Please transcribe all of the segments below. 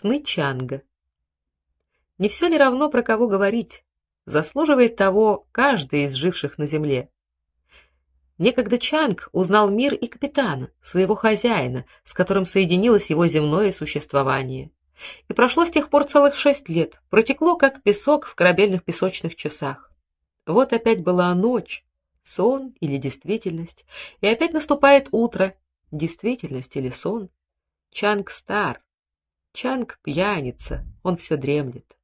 Сны Чанга. Не все ли равно про кого говорить? Заслуживает того каждый из живших на земле. Некогда Чанг узнал мир и капитана, своего хозяина, с которым соединилось его земное существование. И прошло с тех пор целых шесть лет, протекло как песок в корабельных песочных часах. Вот опять была ночь, сон или действительность, и опять наступает утро, действительность или сон. Чанг стар, Чанг пьяница, он все дремлет.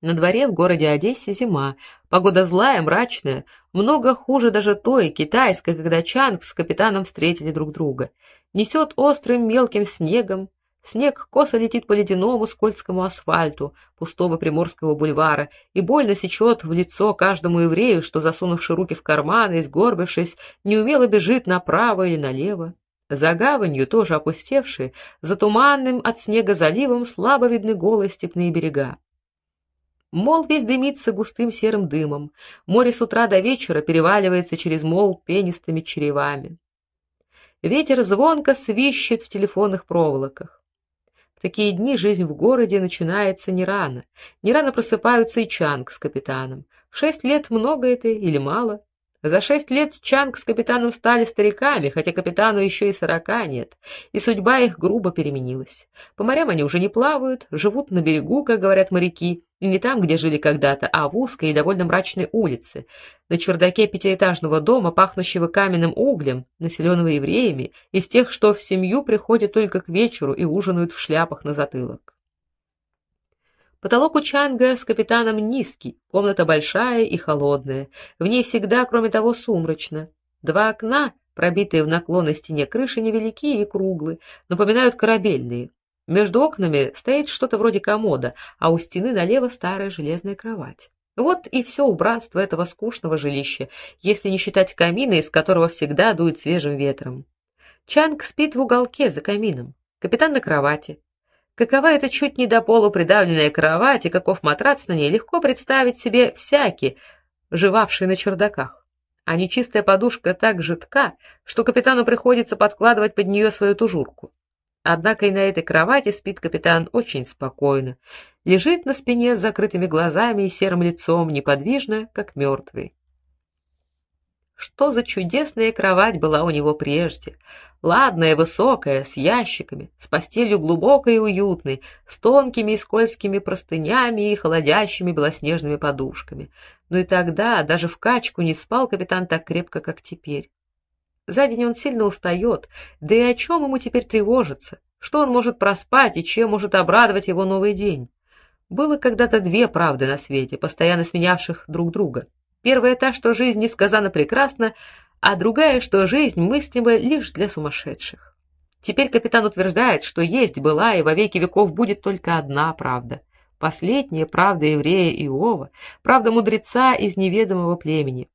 На дворе в городе Одессе зима, погода злая, мрачная, много хуже даже той китайской, когда Чанг с капитаном встретили друг друга. Несет острым мелким снегом, снег косо летит по ледяному скользкому асфальту пустого Приморского бульвара и больно сечет в лицо каждому еврею, что засунувши руки в карманы и сгорбившись, неумело бежит направо или налево. За гаванью, тоже опустевшей, за туманным от снега заливом слабо видны голые степные берега. Мол весь дымится густым серым дымом. Море с утра до вечера переваливается через мол пенистыми черевами. Ветер звонко свищет в телефонных проволоках. В такие дни жизнь в городе начинается не рано. Не рано просыпаются и Чанг с капитаном. Шесть лет много это или мало? За шесть лет Чанг с капитаном стали стариками, хотя капитану еще и сорока нет, и судьба их грубо переменилась. По морям они уже не плавают, живут на берегу, как говорят моряки, и не там, где жили когда-то, а в узкой и довольно мрачной улице, на чердаке пятиэтажного дома, пахнущего каменным углем, населенного евреями, из тех, что в семью приходят только к вечеру и ужинают в шляпах на затылок. Потолок у Чанга с капитаном низкий, комната большая и холодная. В ней всегда, кроме того, сумрачно. Два окна, пробитые в наклонной стене крыши, невелики и круглые, напоминают корабельные. Между окнами стоит что-то вроде комода, а у стены налево старая железная кровать. Вот и все убранство этого скучного жилища, если не считать камина, из которого всегда дует свежим ветром. Чанг спит в уголке за камином. Капитан на кровати. Какова эта чуть не до полу придавленная кровать и каков матрац на ней, легко представить себе всякий, живавший на чердаках. А нечистая подушка так жидка, что капитану приходится подкладывать под нее свою тужурку. Однако и на этой кровати спит капитан очень спокойно, лежит на спине с закрытыми глазами и серым лицом, неподвижно, как мертвый. Что за чудесная кровать была у него прежде. Ладная, высокая, с ящиками, с постелью глубокой и уютной, с тонкими и скользкими простынями и холодящими белоснежными подушками. Но и тогда даже в качку не спал капитан так крепко, как теперь. За день он сильно устает, да и о чем ему теперь тревожиться? Что он может проспать и чем может обрадовать его новый день? Было когда-то две правды на свете, постоянно сменявших друг друга. Первая та, что жизнь несказанно прекрасна, а другая, что жизнь мыслима лишь для сумасшедших. Теперь капитан утверждает, что есть была и во веки веков будет только одна правда. Последняя правда еврея Иова, правда мудреца из неведомого племени,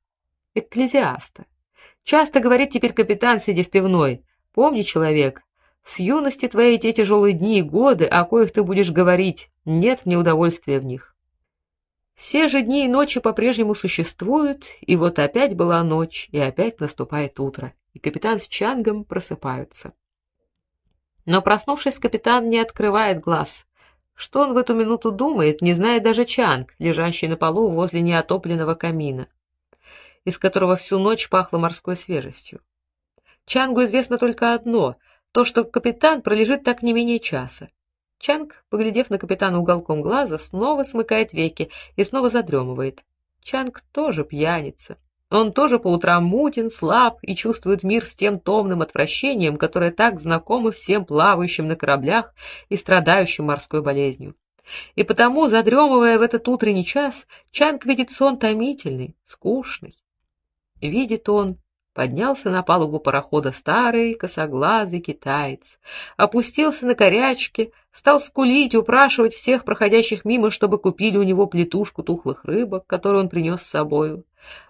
экклезиаста. Часто говорит теперь капитан, сидя в пивной: "Помни, человек, с юности твоей те тяжелые дни и годы, о коих ты будешь говорить, нет мне удовольствия в них. Все же дни и ночи по-прежнему существуют, и вот опять была ночь, и опять наступает утро, и капитан с Чангом просыпаются. Но проснувшись, капитан не открывает глаз. Что он в эту минуту думает, не знает даже Чанг, лежащий на полу возле неотопленного камина, из которого всю ночь пахло морской свежестью. Чангу известно только одно: то, что капитан пролежит так не менее часа. Чанг, поглядев на капитана уголком глаза, снова смыкает веки и снова задремывает. Чанг тоже пьяница. Он тоже по утрам мутен, слаб и чувствует мир с тем томным отвращением, которое так знакомо всем плавающим на кораблях и страдающим морской болезнью. И потому, задремывая в этот утренний час, Чанг видит сон томительный, скучный. Видит он Поднялся на палубу парохода старый косоглазый китаец, опустился на корячки, стал скулить, упрашивать всех проходящих мимо, чтобы купили у него плетушку тухлых рыбок, которую он принес с собою.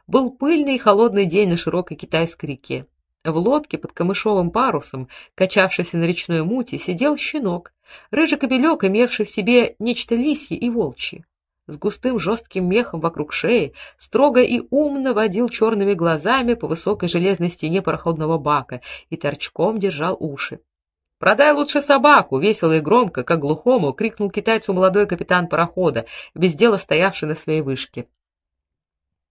Был пыльный и холодный день на широкой китайской реке. В лодке под камышовым парусом, качавшейся на речной муте, сидел щенок, рыжий кобелек, имевший в себе нечто лисье и волчье с густым жестким мехом вокруг шеи, строго и умно водил черными глазами по высокой железной стене пароходного бака и торчком держал уши. Продай лучше собаку, весело и громко, как глухому, крикнул китайцу молодой капитан парохода, без дела стоявший на своей вышке.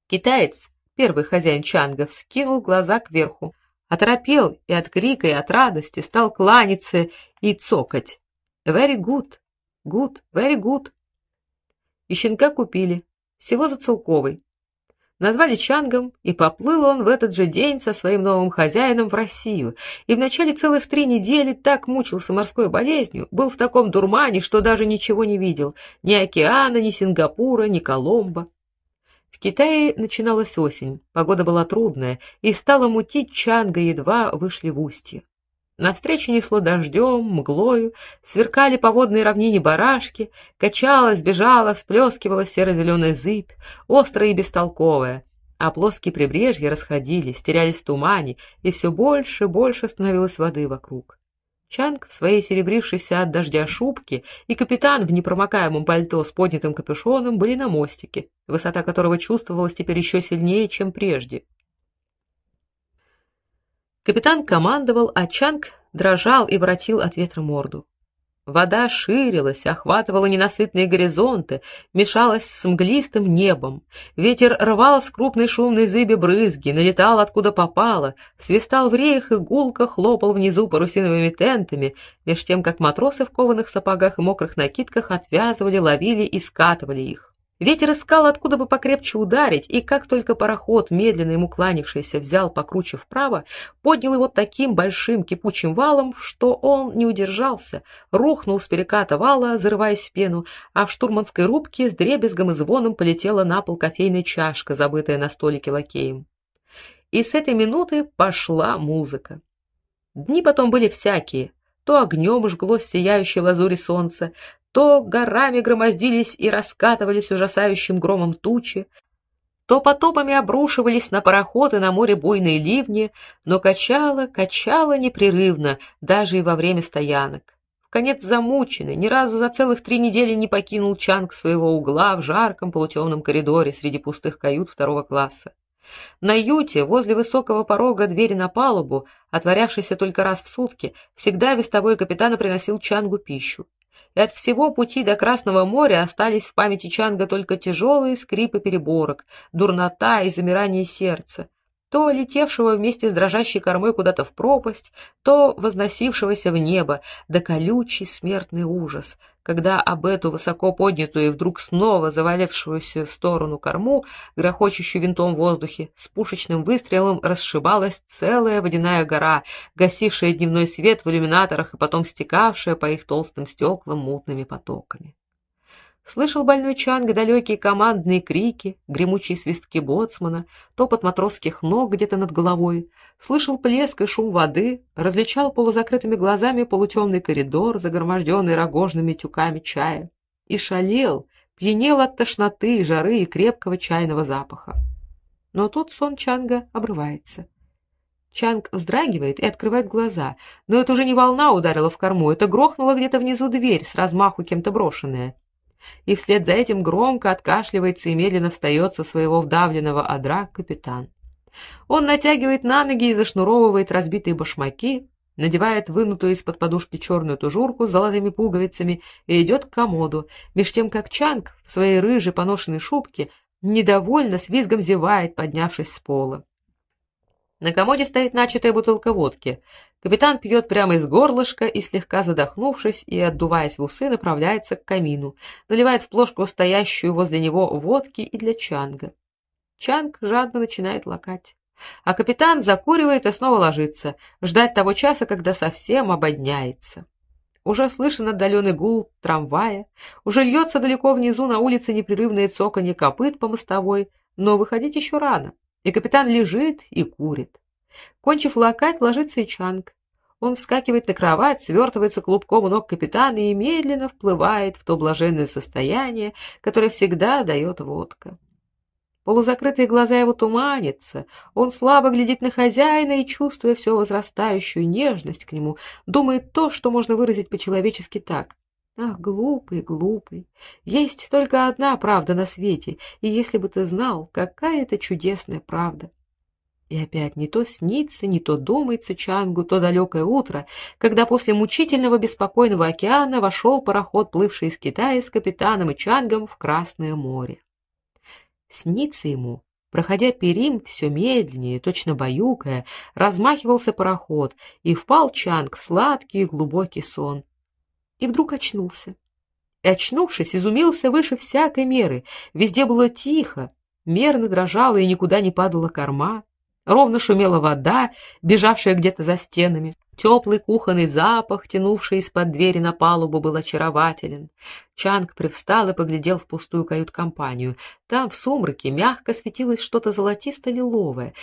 Китаец, первый хозяин Чанга, вскинул глаза кверху, оторопел и от крика и от радости стал кланяться и цокать. Very good. Good, very good. И щенка купили, всего за целковый назвали Чангом, и поплыл он в этот же день со своим новым хозяином в Россию. И в начале целых три недели так мучился морской болезнью, был в таком дурмане, что даже ничего не видел: ни океана, ни Сингапура, ни Коломбо. В Китае начиналась осень, погода была трудная, и стало мутить Чанга едва вышли в устье. Навстречу несло дождем, мглою, сверкали по водной равнине барашки, качалась, бежала, всплескивала серо-зеленая зыбь, острая и бестолковая, а плоские прибрежья расходились, терялись в тумане, и все больше и больше становилось воды вокруг. Чанг в своей серебрившейся от дождя шубке и капитан в непромокаемом пальто с поднятым капюшоном были на мостике, высота которого чувствовалась теперь еще сильнее, чем прежде. Капитан командовал, а Чанг дрожал и воротил от ветра морду. Вода ширилась, охватывала ненасытные горизонты, мешалась с мглистым небом. Ветер рвал с крупной шумной зыби брызги, налетал откуда попало, свистал в реях и гулко хлопал внизу парусиновыми тентами, меж тем как матросы в кованых сапогах и мокрых накидках отвязывали, ловили и скатывали их. Ветер искал, откуда бы покрепче ударить, и как только пароход, медленно ему кланявшийся, взял покруче вправо, поднял его таким большим кипучим валом, что он не удержался, рухнул с переката вала, зарываясь в пену, а в штурманской рубке с дребезгом и звоном полетела на пол кофейная чашка, забытая на столике лакеем. И с этой минуты пошла музыка. Дни потом были всякие. То огнем жгло сияющее лазури солнца, то горами громоздились и раскатывались ужасающим громом тучи, то потопами обрушивались на пароход и на море буйные ливни, но качало, качало непрерывно, даже и во время стоянок. В конец замученный, ни разу за целых три недели не покинул Чанг своего угла в жарком полутемном коридоре среди пустых кают второго класса. На юте, возле высокого порога двери на палубу, отворявшейся только раз в сутки, всегда вестовой капитана приносил Чангу пищу и от всего пути до Красного моря остались в памяти Чанга только тяжелые скрипы переборок, дурнота и замирание сердца, то летевшего вместе с дрожащей кормой куда-то в пропасть, то возносившегося в небо, да колючий смертный ужас, когда об эту высоко поднятую и вдруг снова завалившуюся в сторону корму, грохочущую винтом в воздухе, с пушечным выстрелом расшибалась целая водяная гора, гасившая дневной свет в иллюминаторах и потом стекавшая по их толстым стеклам мутными потоками. Слышал больной Чанг далекие командные крики, гремучие свистки боцмана, топот матросских ног где-то над головой, слышал плеск и шум воды, различал полузакрытыми глазами полутемный коридор, загроможденный рогожными тюками чая, и шалел, пьянел от тошноты, жары и крепкого чайного запаха. Но тут сон Чанга обрывается. Чанг вздрагивает и открывает глаза, но это уже не волна ударила в корму, это грохнула где-то внизу дверь, с размаху кем-то брошенная и вслед за этим громко откашливается и медленно встает со своего вдавленного одра капитан. Он натягивает на ноги и зашнуровывает разбитые башмаки, надевает вынутую из-под подушки черную тужурку с золотыми пуговицами и идет к комоду, меж тем как Чанг в своей рыжей поношенной шубке недовольно с визгом зевает, поднявшись с пола. На комоде стоит начатая бутылка водки. Капитан пьет прямо из горлышка и слегка задохнувшись и отдуваясь в усы, направляется к камину, наливает в плошку стоящую возле него водки и для Чанга. Чанг жадно начинает лакать, а капитан закуривает и снова ложится, ждать того часа, когда совсем ободняется. Уже слышен отдаленный гул трамвая, уже льется далеко внизу на улице непрерывное цоканье копыт по мостовой, но выходить еще рано и капитан лежит и курит. Кончив лакать, ложится и Чанг. Он вскакивает на кровать, свертывается клубком у ног капитана и медленно вплывает в то блаженное состояние, которое всегда дает водка. Полузакрытые глаза его туманятся, он слабо глядит на хозяина и, чувствуя все возрастающую нежность к нему, думает то, что можно выразить по-человечески так: Ах, глупый, глупый. Есть только одна правда на свете, и если бы ты знал, какая это чудесная правда. И опять не то снится, не то думается Чангу то далекое утро, когда после мучительного беспокойного океана вошел пароход, плывший из Китая с капитаном и Чангом в Красное море. Снится ему, проходя Перим все медленнее, точно баюкая, размахивался пароход, и впал Чанг в сладкий глубокий сон. И вдруг очнулся. И очнувшись, изумился выше всякой меры. Везде было тихо, мерно дрожала и никуда не падала корма. Ровно шумела вода, бежавшая где-то за стенами. Теплый кухонный запах, тянувший из-под двери на палубу, был очарователен. Чанг привстал и поглядел в пустую кают-компанию. Там в сумраке мягко светилось что-то золотисто-лиловое,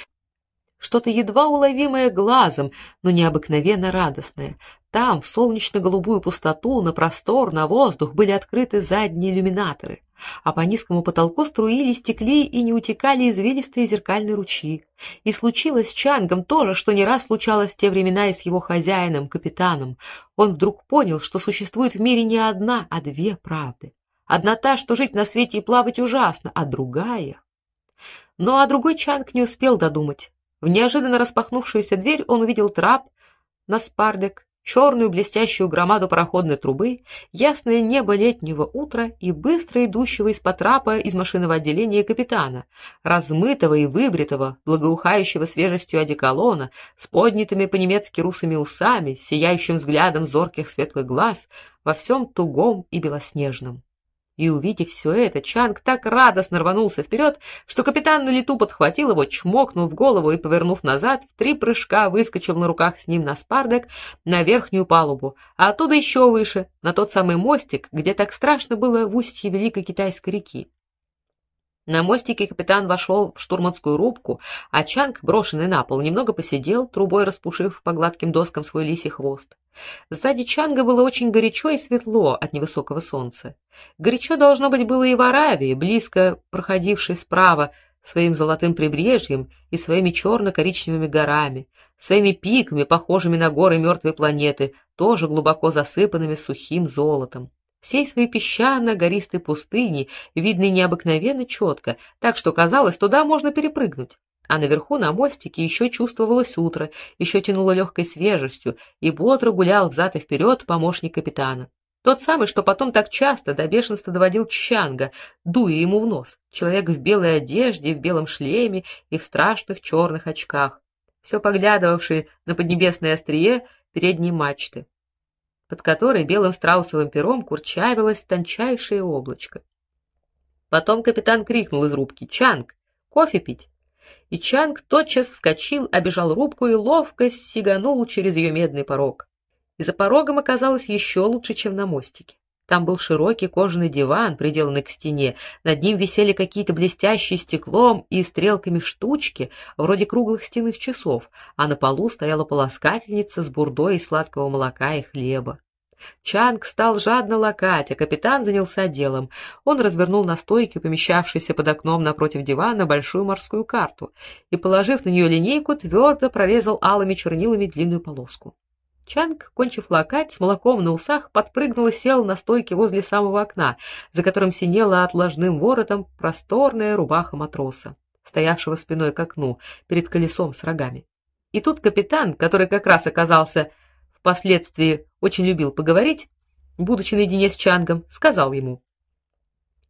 что-то едва уловимое глазом, но необыкновенно радостное. Там, в солнечно-голубую пустоту, на простор, на воздух были открыты задние иллюминаторы а по низкому потолку струились, текли и не утекали извилистые зеркальные ручьи. И случилось с Чангом то же, что не раз случалось в те времена и с его хозяином, капитаном. Он вдруг понял, что существует в мире не одна, а две правды. Одна та, что жить на свете и плавать ужасно, а другая. Но а другой Чанг не успел додумать. В неожиданно распахнувшуюся дверь он увидел трап на спардек черную блестящую громаду пароходной трубы, ясное небо летнего утра и быстро идущего из-под трапа из машинного отделения капитана, размытого и выбритого, благоухающего свежестью одеколона, с поднятыми по-немецки русыми усами, сияющим взглядом зорких светлых глаз, во всем тугом и белоснежном. И увидев все это, Чанг так радостно рванулся вперед, что капитан на лету подхватил его, чмокнул в голову и, повернув назад, в три прыжка выскочил на руках с ним на спардек на верхнюю палубу, а оттуда еще выше, на тот самый мостик, где так страшно было в устье Великой Китайской реки. На мостике капитан вошел в штурманскую рубку, а Чанг, брошенный на пол, немного посидел, трубой распушив по гладким доскам свой лисий хвост. Сзади Чанга было очень горячо и светло от невысокого солнца. Горячо должно быть было и в Аравии, близко проходившей справа своим золотым прибрежьем и своими черно коричневыми горами, своими пиками, похожими на горы мертвой планеты, тоже глубоко засыпанными сухим золотом всей своей песчано-гористой пустыни, видной необыкновенно четко, так что казалось, туда можно перепрыгнуть. А наверху на мостике еще чувствовалось утро, еще тянуло легкой свежестью, и бодро гулял взад и вперед помощник капитана. Тот самый, что потом так часто до бешенства доводил Чанга, дуя ему в нос. Человек в белой одежде, в белом шлеме и в страшных черных очках, все поглядывавший на поднебесное острие передней мачты под которой белым страусовым пером курчавилось тончайшее облачко. Потом капитан крикнул из рубки: "Чанг, кофе пить!" И Чанг тотчас вскочил, обежал рубку и ловко сиганул через ее медный порог. И за порогом оказалось еще лучше, чем на мостике. Там был широкий кожаный диван, приделанный к стене. Над ним висели какие-то блестящие стеклом и стрелками штучки, вроде круглых стенных часов, а на полу стояла полоскательница с бурдой из сладкого молока и хлеба. Чанг стал жадно лакать, а капитан занялся делом. Он развернул на стойке, помещавшейся под окном напротив дивана, большую морскую карту и, положив на нее линейку, твердо прорезал алыми чернилами длинную полоску. Чанг, кончив лакать, с молоком на усах, подпрыгнул и сел на стойке возле самого окна, за которым синела отложным воротом просторная рубаха матроса, стоявшего спиной к окну, перед колесом с рогами. И тут капитан, который как раз оказался впоследствии очень любил поговорить, будучи наедине с Чангом, сказал ему: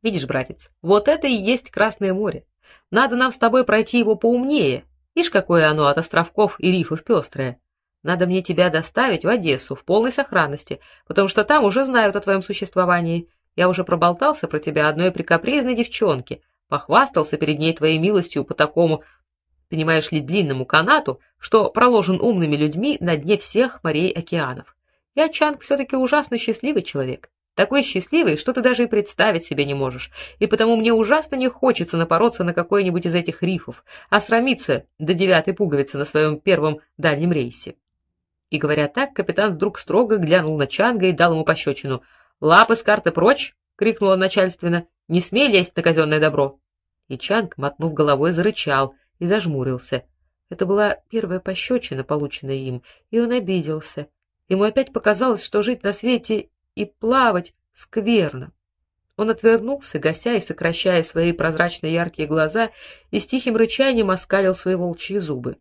"Видишь, братец, вот это и есть Красное море. Надо нам с тобой пройти его поумнее. Ишь, какое оно от островков и рифов пестрое. Надо мне тебя доставить в Одессу в полной сохранности, потому что там уже знают о твоем существовании. Я уже проболтался про тебя одной прикапризной девчонке, похвастался перед ней твоей милостью по такому, понимаешь ли, длинному канату, что проложен умными людьми на дне всех морей океанов. Я Чанг все таки ужасно счастливый человек. Такой счастливый, что ты даже и представить себе не можешь. И потому мне ужасно не хочется напороться на какой-нибудь из этих рифов, а срамиться до девятой пуговицы на своем первом дальнем рейсе. И говоря так, капитан вдруг строго глянул на Чанга и дал ему пощечину. "Лапы с карты прочь!" крикнула начальственно. "Не смей лезть на казенное добро!" И Чанг, мотнув головой, зарычал и зажмурился. Это была первая пощечина, полученная им, и он обиделся. Ему опять показалось, что жить на свете и плавать скверно. Он отвернулся, гася и сокращая свои прозрачные яркие глаза, и с тихим рычанием оскалил свои волчьи зубы.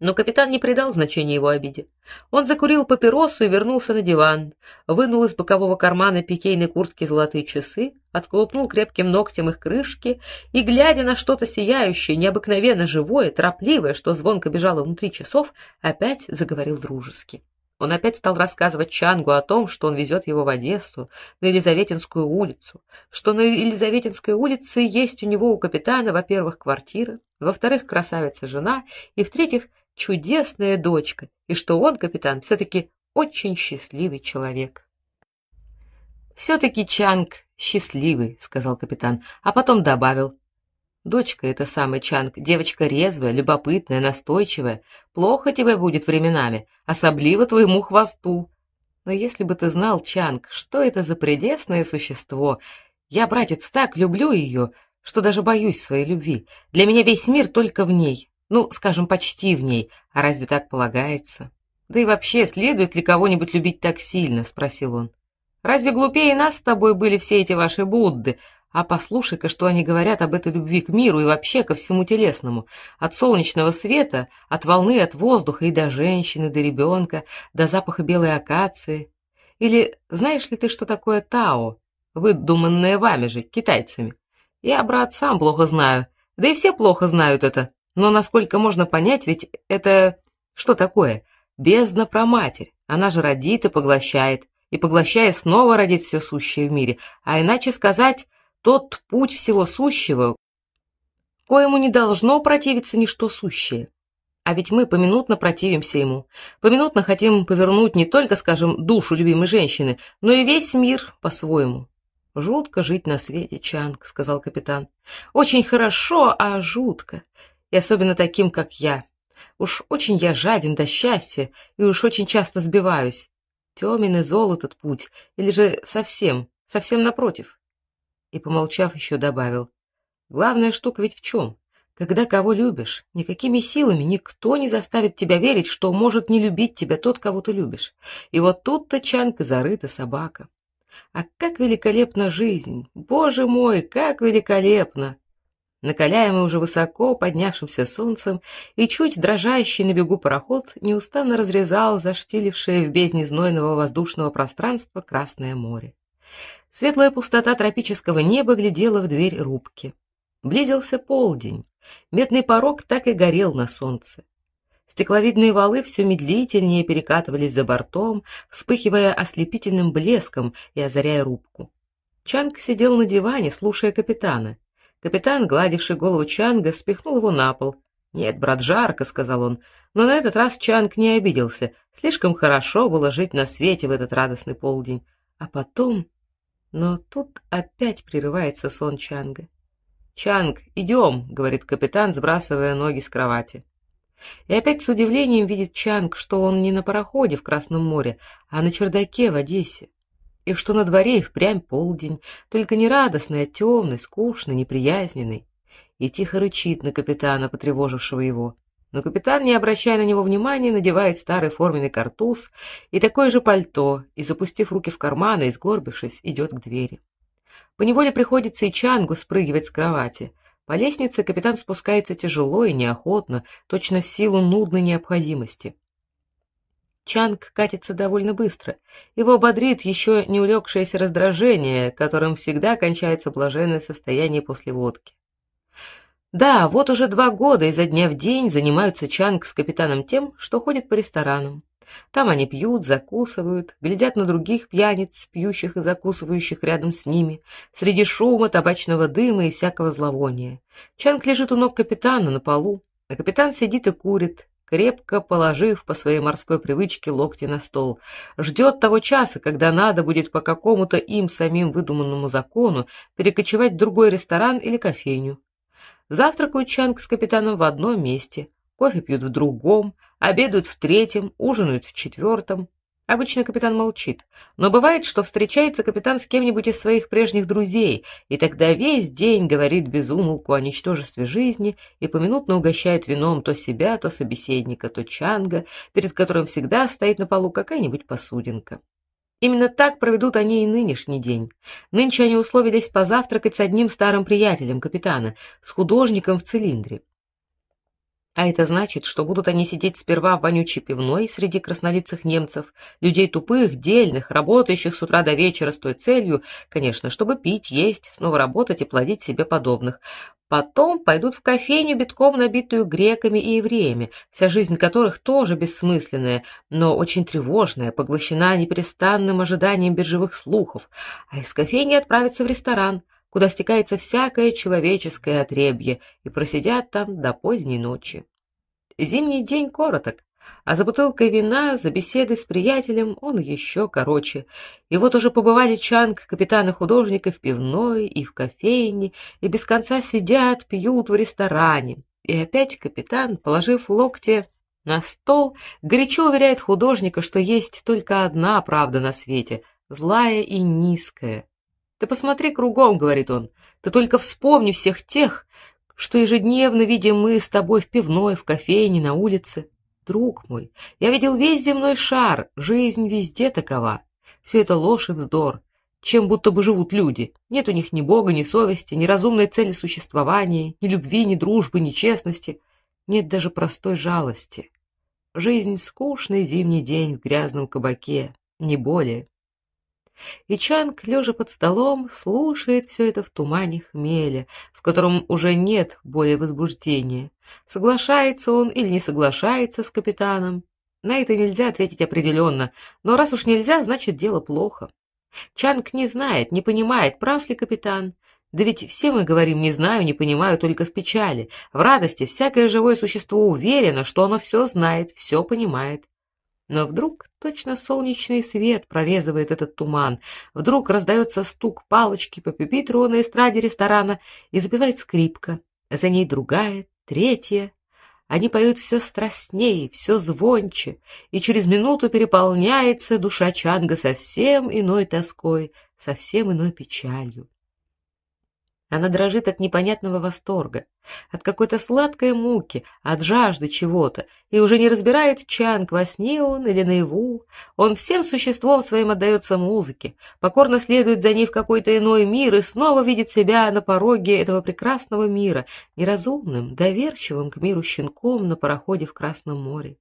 Но капитан не придал значения его обиде. Он закурил папиросу и вернулся на диван, вынул из бокового кармана пикейной куртки золотые часы, отколупнул крепким ногтем их крышки и, глядя на что-то сияющее, необыкновенно живое, торопливое, что звонко бежало внутри часов, опять заговорил дружески. Он опять стал рассказывать Чангу о том, что он везет его в Одессу, на Елизаветинскую улицу, что на Елизаветинской улице есть у него у капитана, во-первых, квартира, во-вторых, красавица жена, и в-третьих, чудесная дочка, и что он, капитан, все таки очень счастливый человек. все таки Чанг счастливый, сказал капитан, а потом добавил: Дочка эта самая Чанг, девочка резвая, любопытная, настойчивая. Плохо тебе будет временами, особливо твоему хвосту. Но если бы ты знал, Чанг, что это за прелестное существо. Я, братец, так люблю ее, что даже боюсь своей любви. Для меня весь мир только в ней. Ну, скажем, почти в ней. А разве так полагается? Да и вообще, следует ли кого-нибудь любить так сильно, спросил он. Разве глупее нас с тобой были все эти ваши Будды? А послушай-ка, что они говорят об этой любви к миру и вообще ко всему телесному, от солнечного света, от волны, от воздуха и до женщины, до ребенка, до запаха белой акации. Или знаешь ли ты, что такое тао, выдуманное вами же, китайцами? Я, брат, сам плохо знаю, да и все плохо знают это. Но насколько можно понять, ведь это что такое? Бездна про матерь. Она же родит и поглощает, и поглощая снова родит все сущее в мире. А иначе сказать, тот путь всего сущего, коему не должно противиться ничто сущее. А ведь мы поминутно противимся ему, поминутно хотим повернуть не только, скажем, душу любимой женщины, но и весь мир по-своему. Жутко жить на свете, Чанг, сказал капитан. Очень хорошо, а жутко. И особенно таким, как я. Уж очень я жаден до счастья и уж очень часто сбиваюсь. Тёмен и зол этот путь, или же совсем, совсем напротив и, помолчав, еще добавил: "Главная штука ведь в чем? Когда кого любишь, никакими силами никто не заставит тебя верить, что может не любить тебя тот, кого ты любишь. И вот тут-то чанка зарыта собака. А как великолепна жизнь! Боже мой, как великолепно!" Накаляемый уже высоко поднявшимся солнцем и чуть дрожащий на бегу пароход неустанно разрезал заштилившее в бездне знойного воздушного пространства Красное море. Светлая пустота тропического неба глядела в дверь рубки. Близился полдень. Медный порог так и горел на солнце. Стекловидные валы все медлительнее перекатывались за бортом, вспыхивая ослепительным блеском и озаряя рубку. Чанг сидел на диване, слушая капитана. Капитан, гладивший голову Чанга, спихнул его на пол. "Нет, брат, жарко", сказал он. Но на этот раз Чанг не обиделся. Слишком хорошо было жить на свете в этот радостный полдень. А потом но тут опять прерывается сон Чанга. "Чанг, идем», — говорит капитан, сбрасывая ноги с кровати. И опять с удивлением видит Чанг, что он не на пароходе в Красном море, а на чердаке в Одессе. И что на дворе и впрямь полдень, только не радостный, а темный, скучный, неприязненный. И тихо рычит на капитана, потревожившего его. Но капитан, не обращая на него внимания, надевает старый форменный картуз и такое же пальто и, запустив руки в карманы и сгорбившись, идет к двери. По неволе приходится и Чангу спрыгивать с кровати. По лестнице капитан спускается тяжело и неохотно, точно в силу нудной необходимости. Чанг катится довольно быстро. Его бодрит еще не улегшееся раздражение, которым всегда кончается блаженное состояние после водки. Да, вот уже два года изо дня в день занимаются Чанг с капитаном тем, что ходят по ресторанам. Там они пьют, закусывают, глядят на других пьяниц, пьющих и закусывающих рядом с ними, среди шума, табачного дыма и всякого зловония. Чанг лежит у ног капитана на полу, а капитан сидит и курит, крепко положив по своей морской привычке локти на стол, ждет того часа, когда надо будет по какому-то им самим выдуманному закону перекочевать в другой ресторан или кофейню. Завтракают Чанг с капитаном в одном месте, кофе пьют в другом, обедают в третьем, ужинают в четвертом. Обычно капитан молчит, но бывает, что встречается капитан с кем-нибудь из своих прежних друзей, и тогда весь день говорит без умолку о ничтожестве жизни и поминутно угощает вином то себя, то собеседника, то Чанга, перед которым всегда стоит на полу какая-нибудь посудинка. Именно так проведут они и нынешний день. Нынче они условились позавтракать с одним старым приятелем капитана, с художником в цилиндре. А это значит, что будут они сидеть сперва в вонючей пивной среди краснолицых немцев, людей тупых, дельных, работающих с утра до вечера с той целью, конечно, чтобы пить, есть, снова работать и плодить себе подобных. Потом пойдут в кофейню, битком набитую греками и евреями, вся жизнь которых тоже бессмысленная, но очень тревожная, поглощена непрестанным ожиданием биржевых слухов, а из кофейни отправятся в ресторан, куда стекается всякое человеческое отребье, и просидят там до поздней ночи. Зимний день короток, а за бутылкой вина, за беседой с приятелем он еще короче. И вот уже побывали Чанг, капитан и художник и в пивной, и в кофейне, и без конца сидят, пьют в ресторане. И опять капитан, положив локти на стол, горячо уверяет художника, что есть только одна правда на свете, злая и низкая, ты посмотри кругом, говорит он. Ты только вспомни всех тех, что ежедневно видим мы с тобой в пивной, в кофейне, на улице. Друг мой, я видел весь земной шар, жизнь везде такова. Все это ложь и вздор. Чем будто бы живут люди. Нет у них ни бога, ни совести, ни разумной цели существования, ни любви, ни дружбы, ни честности. Нет даже простой жалости. Жизнь скучный зимний день в грязном кабаке, не более. И Чанг, лежа под столом, слушает все это в тумане хмеля, в котором уже нет более возбуждения. Соглашается он или не соглашается с капитаном? На это нельзя ответить определенно, но раз уж нельзя, значит дело плохо. Чанг не знает, не понимает, прав ли капитан. Да ведь все мы говорим не знаю, не понимаю только в печали. В радости всякое живое существо уверено, что оно все знает, все понимает. Но вдруг точно солнечный свет прорезывает этот туман. Вдруг раздается стук палочки по пюпитру на эстраде ресторана и запевает скрипка. За ней другая, третья. Они поют все страстнее, все звонче, и через минуту переполняется душа Чанга совсем иной тоской, совсем иной печалью. Она дрожит от непонятного восторга, от какой-то сладкой муки, от жажды чего-то, и уже не разбирает Чанг, во сне он или наяву. Он всем существом своим отдается музыке, покорно следует за ней в какой-то иной мир и снова видит себя на пороге этого прекрасного мира, неразумным, доверчивым к миру щенком на пароходе в Красном море.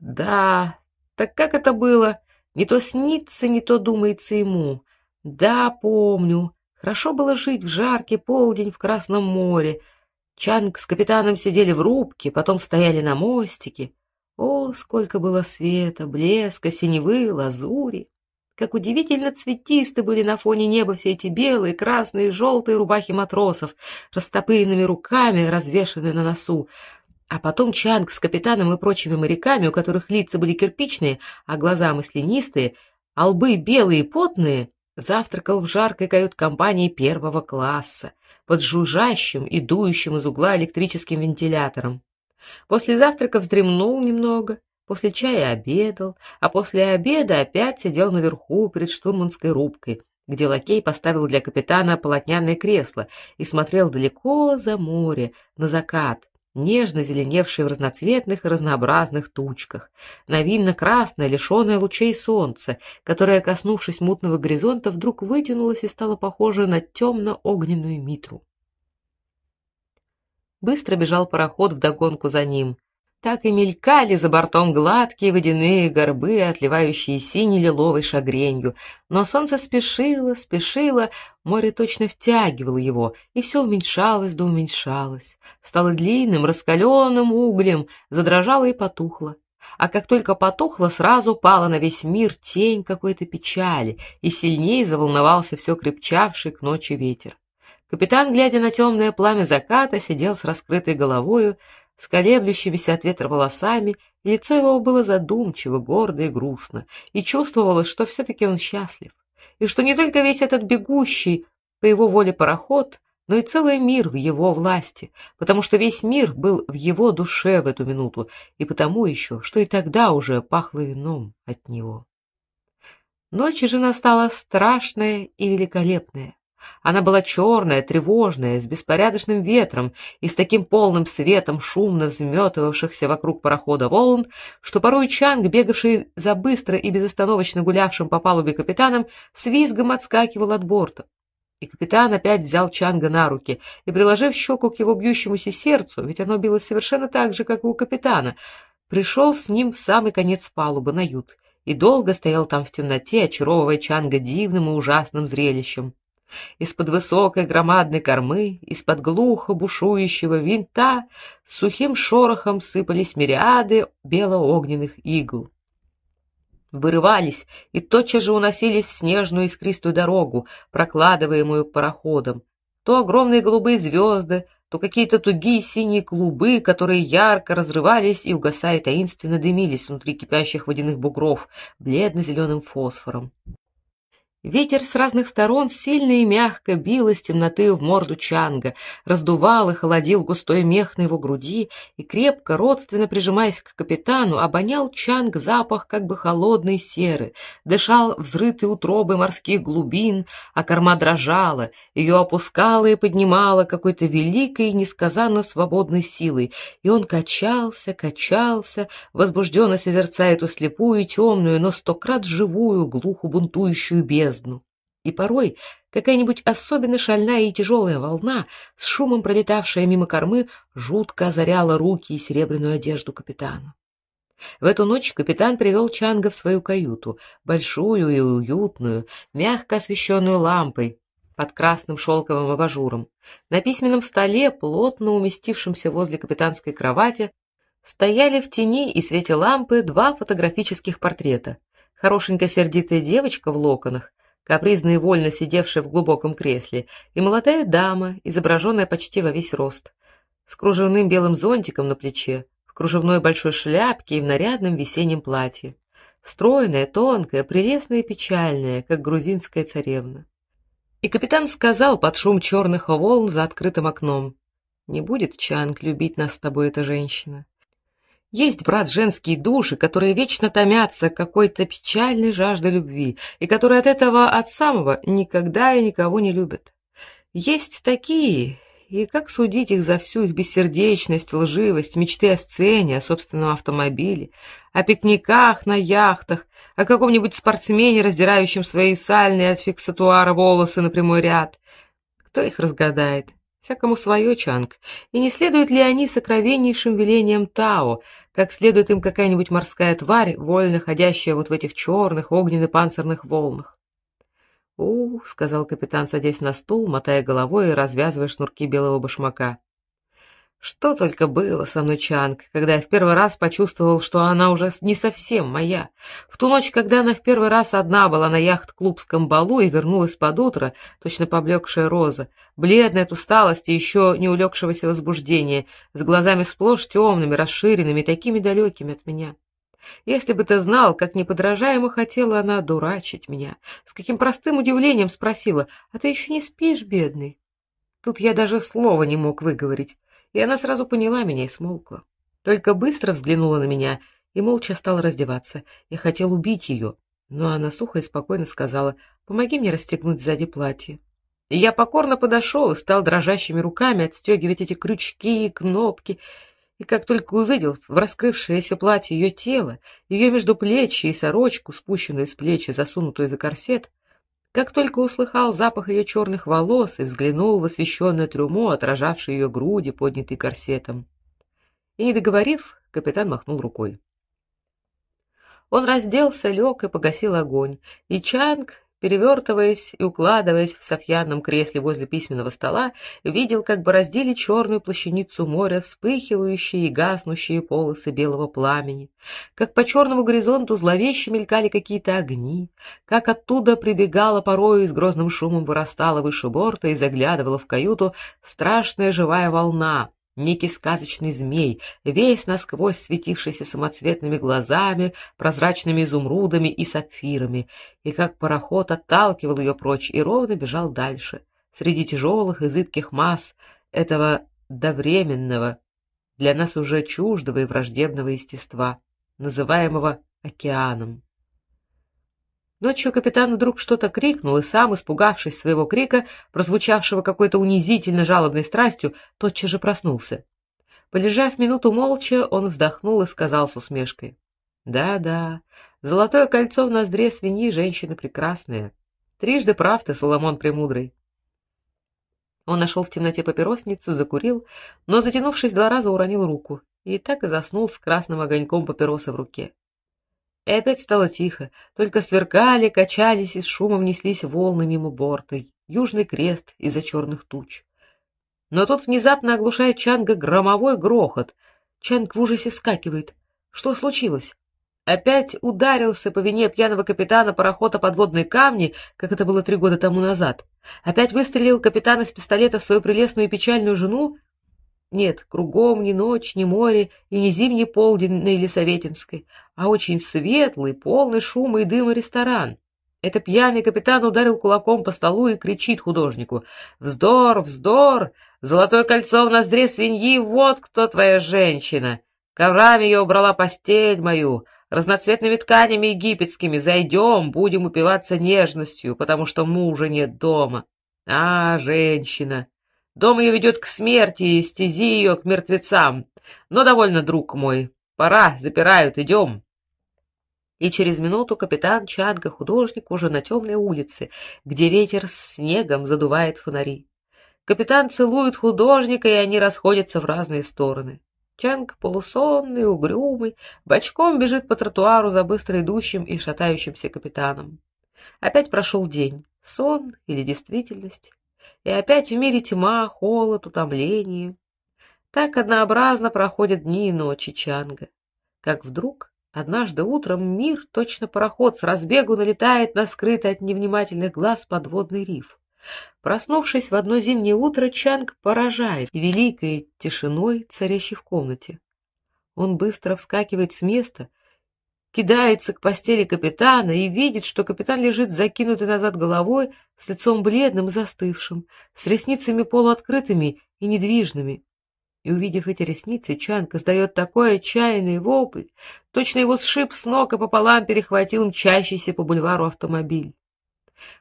Да, так как это было? Не то снится, не то думается ему. Да, помню. Хорошо было жить в жаркий полдень в Красном море. Чанг с капитаном сидели в рубке, потом стояли на мостике. О, сколько было света, блеска, синевы, лазури! Как удивительно цветисты были на фоне неба все эти белые, красные желтые рубахи матросов, растопыренными руками, развешанные на носу. А потом Чанг с капитаном и прочими моряками, у которых лица были кирпичные, а глаза маслянистые, а лбы белые и потные, завтракал в жаркой кают-компании первого класса под жужжащим и дующим из угла электрическим вентилятором. После завтрака вздремнул немного, после чая обедал, а после обеда опять сидел наверху перед штурманской рубкой, где лакей поставил для капитана полотняное кресло и смотрел далеко за море, на закат, нежно зеленевшие в разноцветных и разнообразных тучках, на винно-красное, лишённое лучей солнца, которое, коснувшись мутного горизонта, вдруг вытянулось и стало похоже на темно огненную митру. Быстро бежал пароход вдогонку за ним так и мелькали за бортом гладкие водяные горбы, отливающие синей-лиловой шагренью. Но солнце спешило, спешило, море точно втягивало его, и все уменьшалось да уменьшалось. Стало длинным, раскаленным углем, задрожало и потухло. А как только потухло, сразу пала на весь мир тень какой-то печали, и сильнее заволновался все крепчавший к ночи ветер. Капитан, глядя на темное пламя заката, сидел с раскрытой головою, с колеблющимися от ветра волосами, и лицо его было задумчиво, гордо и грустно, и чувствовалось, что все таки он счастлив, и что не только весь этот бегущий по его воле пароход, но и целый мир в его власти, потому что весь мир был в его душе в эту минуту, и потому еще, что и тогда уже пахло вином от него. Ночь же настала страшная и великолепная. Она была черная, тревожная, с беспорядочным ветром и с таким полным светом шумно взметывавшихся вокруг парохода волн, что порой Чанг, бегавший за быстро и безостановочно гулявшим по палубе капитаном, с визгом отскакивал от борта. И капитан опять взял Чанга на руки и, приложив щеку к его бьющемуся сердцу, ведь оно билось совершенно так же, как и у капитана, пришел с ним в самый конец палубы на ют и долго стоял там в темноте, очаровывая Чанга дивным и ужасным зрелищем. Из-под высокой громадной кормы, из-под глухо бушующего винта сухим шорохом сыпались мириады белоогненных игл. Вырывались и тотчас же уносились в снежную искристую дорогу, прокладываемую пароходом. То огромные голубые звезды, то какие-то тугие синие клубы, которые ярко разрывались и угасая таинственно дымились внутри кипящих водяных бугров бледно зеленым фосфором. Ветер с разных сторон сильно и мягко бил из темноты в морду Чанга, раздувал и холодил густой мех на его груди, и крепко, родственно прижимаясь к капитану, обонял Чанг запах как бы холодной серы, дышал взрытой утробой морских глубин, а корма дрожала, ее опускала и поднимала какой-то великой и несказанно свободной силой, и он качался, качался, возбужденно созерцая эту слепую и темную, но стократ живую, глухо бунтующую бездну бездну. И порой какая-нибудь особенно шальная и тяжелая волна, с шумом пролетавшая мимо кормы, жутко озаряла руки и серебряную одежду капитана. В эту ночь капитан привел Чанга в свою каюту, большую и уютную, мягко освещенную лампой под красным шелковым абажуром. На письменном столе, плотно уместившемся возле капитанской кровати, стояли в тени и свете лампы два фотографических портрета хорошенькая сердитая девочка в локонах, капризно и вольно сидевшая в глубоком кресле, и молодая дама, изображенная почти во весь рост, с кружевным белым зонтиком на плече, в кружевной большой шляпке и в нарядном весеннем платье. Стройная, тонкая, прелестная и печальная, как грузинская царевна. И капитан сказал под шум черных волн за открытым окном: "Не будет Чанг любить нас с тобой эта женщина. Есть, брат, женские души, которые вечно томятся какой-то печальной жаждой любви, и которые от этого от самого никогда и никого не любят. Есть такие, и как судить их за всю их бессердечность, лживость, мечты о сцене, о собственном автомобиле, о пикниках на яхтах, о каком-нибудь спортсмене, раздирающем свои сальные от фиксатуара волосы на прямой ряд? Кто их разгадает? Всякому свое, Чанг. И не следуют ли они сокровеннейшим велениям Тао, как следует им какая-нибудь морская тварь, вольно ходящая вот в этих черных огненно-панцирных волнах? "У", сказал капитан, садясь на стул, мотая головой и развязывая шнурки белого башмака. Что только было со мной, Чанг, когда я в первый раз почувствовал, что она уже не совсем моя. В ту ночь, когда она в первый раз одна была на яхт-клубском балу и вернулась под утро, точно поблекшая роза, бледная от усталости и еще не улегшегося возбуждения, с глазами сплошь темными, расширенными, такими далекими от меня. Если бы ты знал, как неподражаемо хотела она дурачить меня, с каким простым удивлением спросила: "А ты еще не спишь, бедный?" Тут я даже слова не мог выговорить и она сразу поняла меня и смолкла. Только быстро взглянула на меня и молча стала раздеваться. Я хотел убить ее, но она сухо и спокойно сказала: "Помоги мне расстегнуть сзади платье". И я покорно подошел и стал дрожащими руками отстегивать эти крючки и кнопки. И как только увидел в раскрывшееся платье ее тело, ее между плечи и сорочку, спущенную с плеч и засунутую за корсет, как только услыхал запах ее черных волос и взглянул в освещенное трюмо, отражавшее ее груди, поднятые корсетом. И не договорив, капитан махнул рукой. Он разделся, лег и погасил огонь, и Чанг перевертываясь и укладываясь в софьянном кресле возле письменного стола, видел, как бороздили черную плащаницу моря вспыхивающие и гаснущие полосы белого пламени, как по черному горизонту зловеще мелькали какие-то огни, как оттуда прибегала порою и с грозным шумом вырастала выше борта и заглядывала в каюту страшная живая волна, некий сказочный змей, весь насквозь светившийся самоцветными глазами, прозрачными изумрудами и сапфирами, и как пароход отталкивал ее прочь и ровно бежал дальше, среди тяжелых и зыбких масс этого довременного, для нас уже чуждого и враждебного естества, называемого океаном. Ночью капитан вдруг что-то крикнул, и сам, испугавшись своего крика, прозвучавшего какой-то унизительно жалобной страстью, тотчас же проснулся. Полежав минуту молча, он вздохнул и сказал с усмешкой: "Да-да, золотое кольцо в ноздре свиньи женщина прекрасная. Трижды прав ты, Соломон премудрый". Он нашел в темноте папиросницу, закурил, но затянувшись два раза уронил руку и так и заснул с красным огоньком папиросы в руке. И опять стало тихо, только сверкали, качались и с шумом неслись волны мимо борта, южный крест из-за черных туч. Но тут внезапно оглушает Чанга громовой грохот. Чанг в ужасе вскакивает. Что случилось? Опять ударился по вине пьяного капитана парохода подводные камни, как это было три года тому назад. Опять выстрелил капитан из пистолета в свою прелестную и печальную жену. Нет, кругом ни ночь, ни море и не зимний полдень на Елисаветинской, а очень светлый, полный шума и дыма ресторан. Это пьяный капитан ударил кулаком по столу и кричит художнику: "Вздор, вздор! Золотое кольцо в ноздре свиньи, вот кто твоя женщина! Коврами ее убрала постель мою, разноцветными тканями египетскими. Зайдем, будем упиваться нежностью, потому что мужа нет дома. А, женщина! Дом ее ведет к смерти, и стези ее к мертвецам. Но довольно, друг мой. Пора, запирают, идем. И через минуту капитан Чанга, художник, уже на темной улице, где ветер с снегом задувает фонари. Капитан целует художника, и они расходятся в разные стороны. Чанг, полусонный, угрюмый, бочком бежит по тротуару за быстро идущим и шатающимся капитаном. Опять прошел день, сон или действительность. И опять в мире тьма, холод, утомление. Так однообразно проходят дни и ночи Чанга. Как вдруг однажды утром мир, точно пароход, с разбегу налетает на скрытый от невнимательных глаз подводный риф. Проснувшись в одно зимнее утро, Чанг поражает великой тишиной, царящей в комнате. Он быстро вскакивает с места, кидается к постели капитана и видит, что капитан лежит закинутый назад головой, с лицом бледным и застывшим, с ресницами полуоткрытыми и недвижными. И увидев эти ресницы, Чанг издает такой отчаянный вопль, точно его сшиб с ног и пополам перехватил мчащийся по бульвару автомобиль.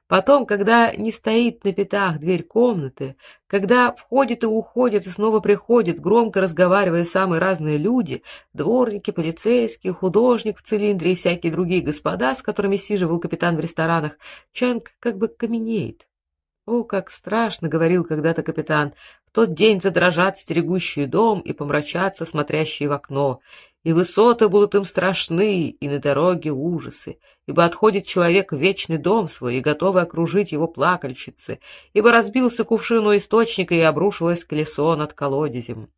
Потом, когда не стоит на пятах дверь комнаты, когда входит и уходит и снова приходит, громко разговаривая самые разные люди, дворники, полицейские, художник в цилиндре и всякие другие господа, с которыми сиживал капитан в ресторанах, Чанг как бы каменеет. О, как страшно, говорил когда-то капитан. В тот день задрожат стерегущие дом и помрачатся смотрящие в окно, и высоты будут им страшны, и на дороге ужасы, ибо отходит человек в вечный дом свой и готовый окружить его плакальщицы, ибо разбился кувшин у источника и обрушилось колесо над колодезем.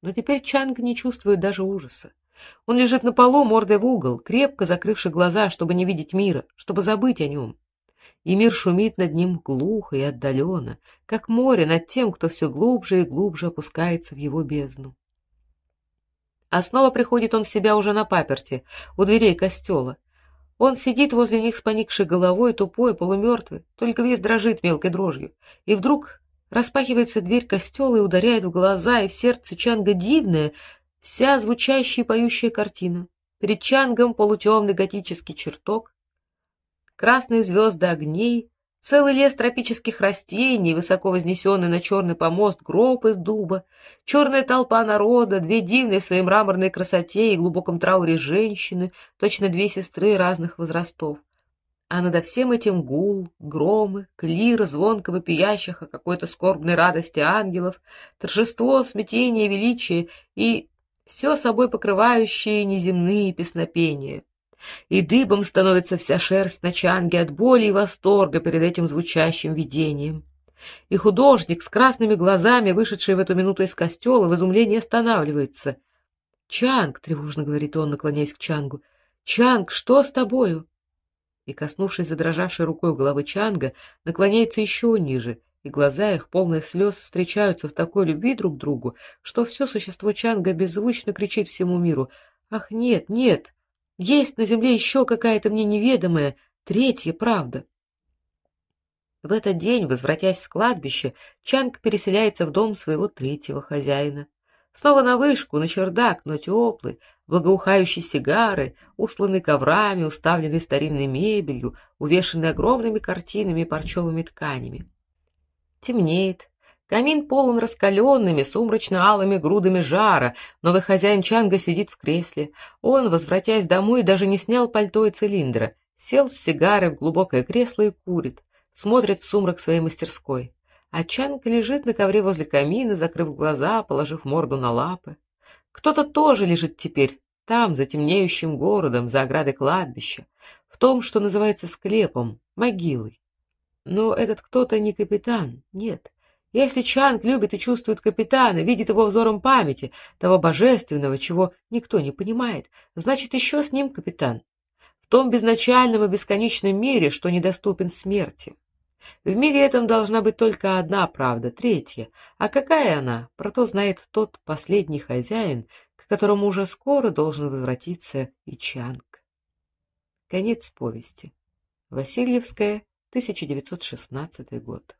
Но теперь Чанг не чувствует даже ужаса. Он лежит на полу мордой в угол, крепко закрывши глаза, чтобы не видеть мира, чтобы забыть о нем. И мир шумит над ним глухо и отдаленно, как море над тем, кто все глубже и глубже опускается в его бездну. А снова приходит он в себя уже на паперти, у дверей костела. Он сидит возле них с поникшей головой, тупой, полумертвый, только весь дрожит мелкой дрожью. И вдруг распахивается дверь костела и ударяет в глаза, и в сердце Чанга дивная, вся звучащая и поющая картина. Перед Чангом полутемный готический чертог, красные звезды огней, Целый лес тропических растений, высоко вознесенный на черный помост гроб из дуба, черная толпа народа, две дивные в своей мраморной красоте и глубоком трауре женщины, точно две сестры разных возрастов. А над всем этим гул, громы, клир звонко вопиящих о какой-то скорбной радости ангелов, торжество, смятение, величие и все собой покрывающие неземные песнопения и дыбом становится вся шерсть на чанге от боли и восторга перед этим звучащим видением. И художник с красными глазами, вышедший в эту минуту из костела, в изумлении останавливается. "Чанг", тревожно говорит он, наклоняясь к Чангу. "Чанг, что с тобою?" И коснувшись задрожавшей рукой головы Чанга, наклоняется еще ниже, и глаза их, полные слез, встречаются в такой любви друг к другу, что все существо Чанга беззвучно кричит всему миру: "Ах, нет, нет!" Есть на земле еще какая-то мне неведомая третья правда. В этот день, возвратясь с кладбища, Чанг переселяется в дом своего третьего хозяина. Снова на вышку, на чердак, но теплый, благоухающий сигары, усланный коврами, уставленный старинной мебелью, увешанный огромными картинами и парчевыми тканями. Темнеет. Камин полон раскаленными, сумрачно-алыми грудами жара. Новый хозяин Чанга сидит в кресле. Он, возвратясь домой, даже не снял пальто и цилиндра. Сел с сигарой в глубокое кресло и курит. Смотрит в сумрак своей мастерской. А Чанг лежит на ковре возле камина, закрыв глаза, положив морду на лапы. Кто-то тоже лежит теперь там, за темнеющим городом, за оградой кладбища, в том, что называется склепом, могилой. Но этот кто-то не капитан, нет. Если Чанг любит и чувствует капитана, видит его взором памяти, того божественного, чего никто не понимает, значит, еще с ним капитан. В том безначальном и бесконечном мире, что недоступен смерти. В мире этом должна быть только одна правда, третья. А какая она? Про то знает тот последний хозяин, к которому уже скоро должен возвратиться и Чанг. Конец повести. Васильевская, 1916 год.